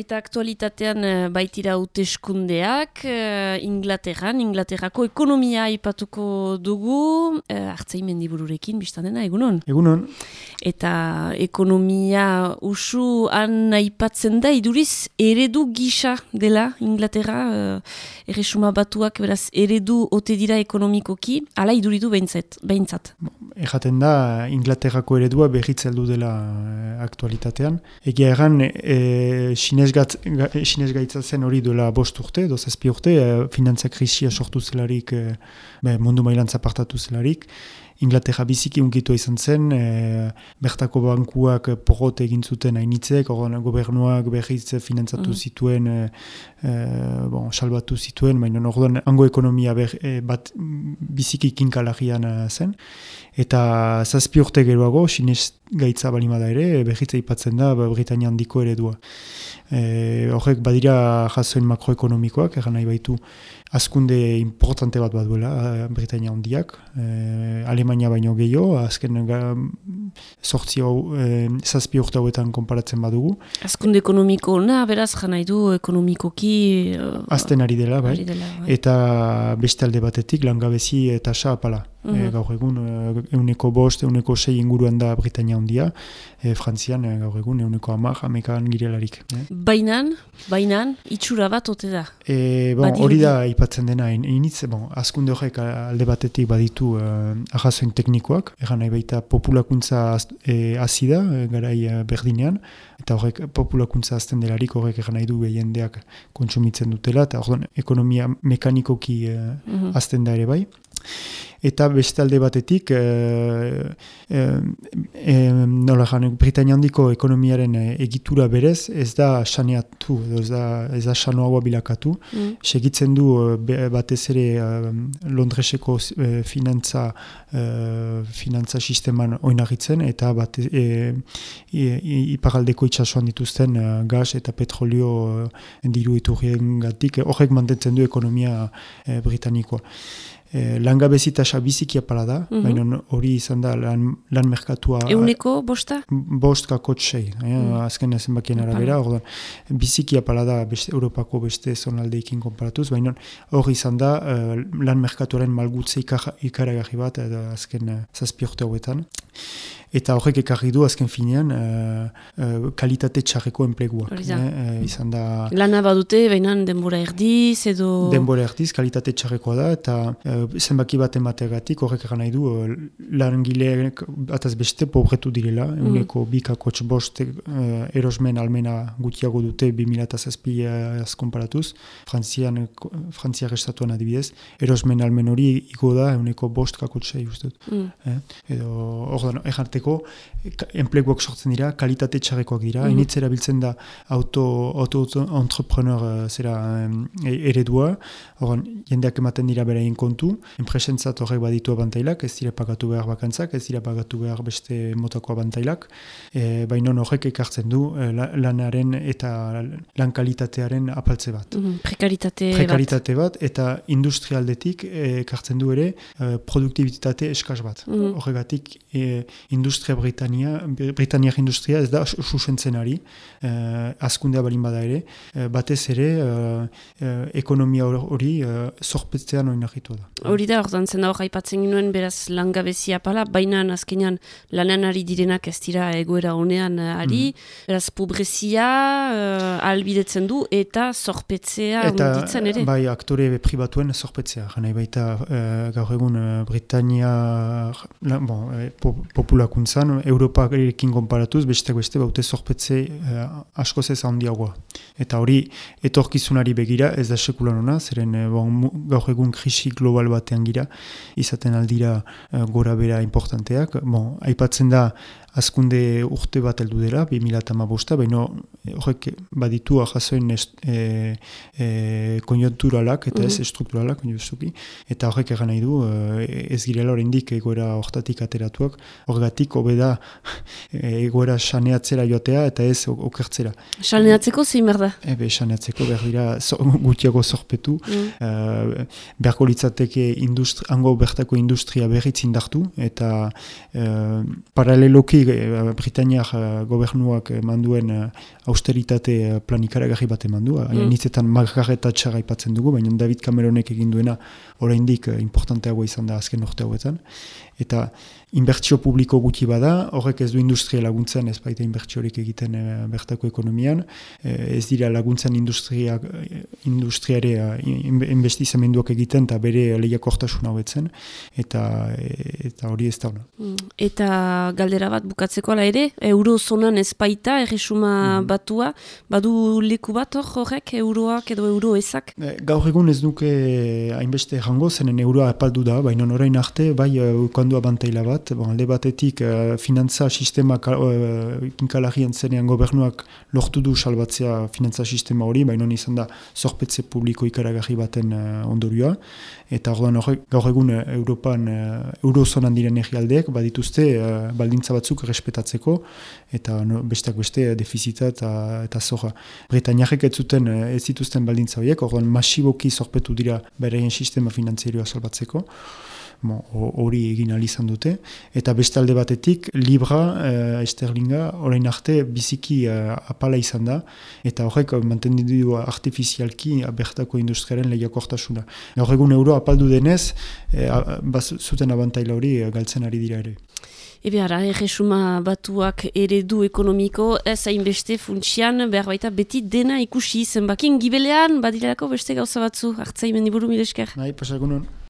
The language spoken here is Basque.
Eta aktualitatean eh, baitira hauteskundeak uh, Inglaterran, Inglaterrako ekonomia aipatuko dugu, hartzei mendibururekin, biztan dena, egunon? Egunon. Eta ekonomia usu han aipatzen da, iduriz eredu gisa dela Inglaterra, erresuma batuak, beraz, eredu ote dira ekonomikoki, ala iduridu behintzat. behintzat. Ejaten da, Inglaterrako eredua berritzeldu dela aktualitatean. Egia erran, e, sinez gaitza zen hori duela bost urte, edo zazpi urte, e, finantza krisia sortu zelarik, e, be, mundu mailan zapartatu zelarik. Inglaterra biziki unkitua izan zen, e, bertako bankuak porrot egin zuten hainitzek, gobernuak berriz finantzatu mm. zituen, e, e, bon, salbatu zituen, baina orduan hango ekonomia ber, e, bat biziki kinkalagian zen. Eta zazpi urte geroago, sinez gaitza balimada ere, berriz ipatzen da Britania handiko eredua. E, horrek badira jasoen makroekonomikoak, eran nahi baitu azkunde importante bat bat duela eh, Britania handiak, e, Alemania baino gehiago, azken sortzi hau e, zazpi urte hauetan konparatzen badugu. Azkunde ekonomiko, na, beraz, jana du ekonomikoki... Uh, Azten ari dela, bai. Dela, bai. Eta beste alde batetik, langabezi eta sa apala. Mm -hmm. gaur egun, euneko bost, euneko sei inguruan da Britania handia, e, Frantzian gaur egun, euneko amak, amekan girelarik. Bainan, bainan, itxura bat ote da? E, bon, hori da ipatzen dena, initz, bon, azkunde horrek alde batetik baditu uh, ahazoin teknikoak, egan nahi baita populakuntza e, azida, e, garai berdinean, eta horrek populakuntza azten delarik horrek egan nahi du jendeak kontsumitzen dutela, eta horren ekonomia mekanikoki uh, mm azten da ere bai eta beste alde batetik e, e, e, nola jane, Britania handiko ekonomiaren egitura berez ez da saneatu, ez da, ez da sanoagoa bilakatu. Mm. Segitzen du batez ere Londreseko finantza, finantza sisteman oinagitzen eta bat e, iparaldeko itxasuan dituzten gas eta petrolio diru iturrien gatik, horrek mantentzen du ekonomia britanikoa. E, langabezita biziki apala da, mm baina hori izan da lan, lan merkatua... Euneko bosta? Bost kako txei, eh, mm. azken ezen bakien arabera, orduan, biziki apala da beste, Europako beste zonaldeikin konparatuz, baina hori izan da uh, lan merkatuaren malgutze ikaragarri bat, azken uh, zazpiorte hauetan eta horrek ekarri du azken finean uh, uh, kalitate txarreko enplegua. Eh, izan da... Lana badute, baina denbora erdiz edo... Denbora erdiz, kalitate txarrekoa da, eta zenbaki bat emategatik horrek ekan nahi du uh, lan gileak ataz beste pobretu direla, mm. uneko bikako txbost uh, erosmen almena gutiago dute 2007 uh, azkomparatuz, Frantzian, Frantziak estatuan adibidez, erosmen almen hori iko da uneko bost kakotxei ustut. Mm. Eh? Edo, ordan, egin enpleguak sortzen dira, kalitate txarrekoak dira, mm -hmm. biltzen da auto-entrepreneur auto uh, zera eredua, horren jendeak ematen dira beraien kontu, enpresentzat horrek baditu abantailak, ez dira pagatu behar bakantzak, ez dira pagatu behar beste motako abantailak, e, baina horrek ekartzen du e, lanaren eta lan kalitatearen apaltze bat. Mm Prekaritate, Prekaritate bat. eta industrialdetik ekartzen du ere e, produktibitate eskaz bat. Mm Horregatik e, industria Britania, Britaniak industria ez da susentzen ari, eh, azkundea balin bada ere, eh, batez ere eh, ekonomia hori eh, zorpetzean hori nahitu da. Hori da, ordan zen da hori haipatzen ginoen beraz langabezia pala, baina azkenean lanan ari direnak ez dira egoera honean ari, mm. beraz pobrezia eh, albidetzen du eta zorpetzea eta, ere. Bai, aktore pribatuen zorpetzea, gana baita eh, gaur egun eh, Britania, la, bon, eh, populakuntzan, Europarekin konparatuz, beste beste baute zorpetze eh, asko zez handiagoa. Eta hori, etorkizunari begira, ez da sekulan hona, zeren bon, gaur egun krisi global batean gira, izaten aldira eh, gora bera importanteak. Bon, aipatzen da, azkunde urte bat heldu dela, 2008 baina horrek baditu ahazoen e, e, konjunkturalak eta ez mm strukturalak, eta horrek egan nahi du, e, ez girela oraindik egoera hortatik ateratuak, horregatik hobeda egoera saneatzera joatea eta ez okertzera. Saneatzeko zein behar da? Ebe, saneatzeko behar dira gutiago zorpetu, mm. uh, beharko litzateke hango bertako industria berriz indartu, eta uh, paraleloki bereziki e, Britaniak gobernuak manduen austeritate planikaragarri bat eman du. Mm. Nitzetan margareta txarra ipatzen dugu, baina David Cameronek egin duena oraindik importanteagoa izan da azken urte hauetan. Eta inbertsio publiko gutxi bada, horrek ez du industria laguntzen ez baita inbertsiorik egiten e, bertako ekonomian, ez dira laguntzen industria, industriare investizamenduak egiten eta bere lehiakortasun hauetzen, eta, eta hori ez da mm. Eta galdera bat bukatzeko ala ere, eurozonan ez baita, erresuma mm. batua, badu leku bat horrek, euroak edo euro ezak? E, gaur egun ez duke hainbeste jango, zenen euroa epaldu da, baina orain arte, bai, ukandua bantaila bat, bon, alde batetik uh, finantza sistema uh, zenean gobernuak lortu du salbatzea finantza sistema hori, baina izan da zorpetze publiko ikaragarri baten uh, ondorioa, eta orduan horrek gaur egun uh, Europan uh, eurozonan diren egialdeek badituzte uh, baldintza batzuk respetatzeko, eta no, besteak beste defizita eta, eta zorra. Bretainiarek ez zuten ez zituzten baldintza horiek, orduan masiboki zorpetu dira bereien sistema finanzierioa salbatzeko hori egin izan dute. Eta bestalde batetik, Libra, uh, Esterlinga, orain arte biziki uh, apala izan da, eta horrek mantendu artifizialki bertako industriaren lehiakortasuna. Gaur egun euro apaldu denez, uh, zuten abantaila hori galtzen ari dira ere. Ebe ara, erresuma batuak eredu ekonomiko, ez hainbeste funtsian, behar baita beti dena ikusi zenbakien gibelean, badirako beste gauza batzu, hartzaimen diburu milesker. Nahi, pasakunon.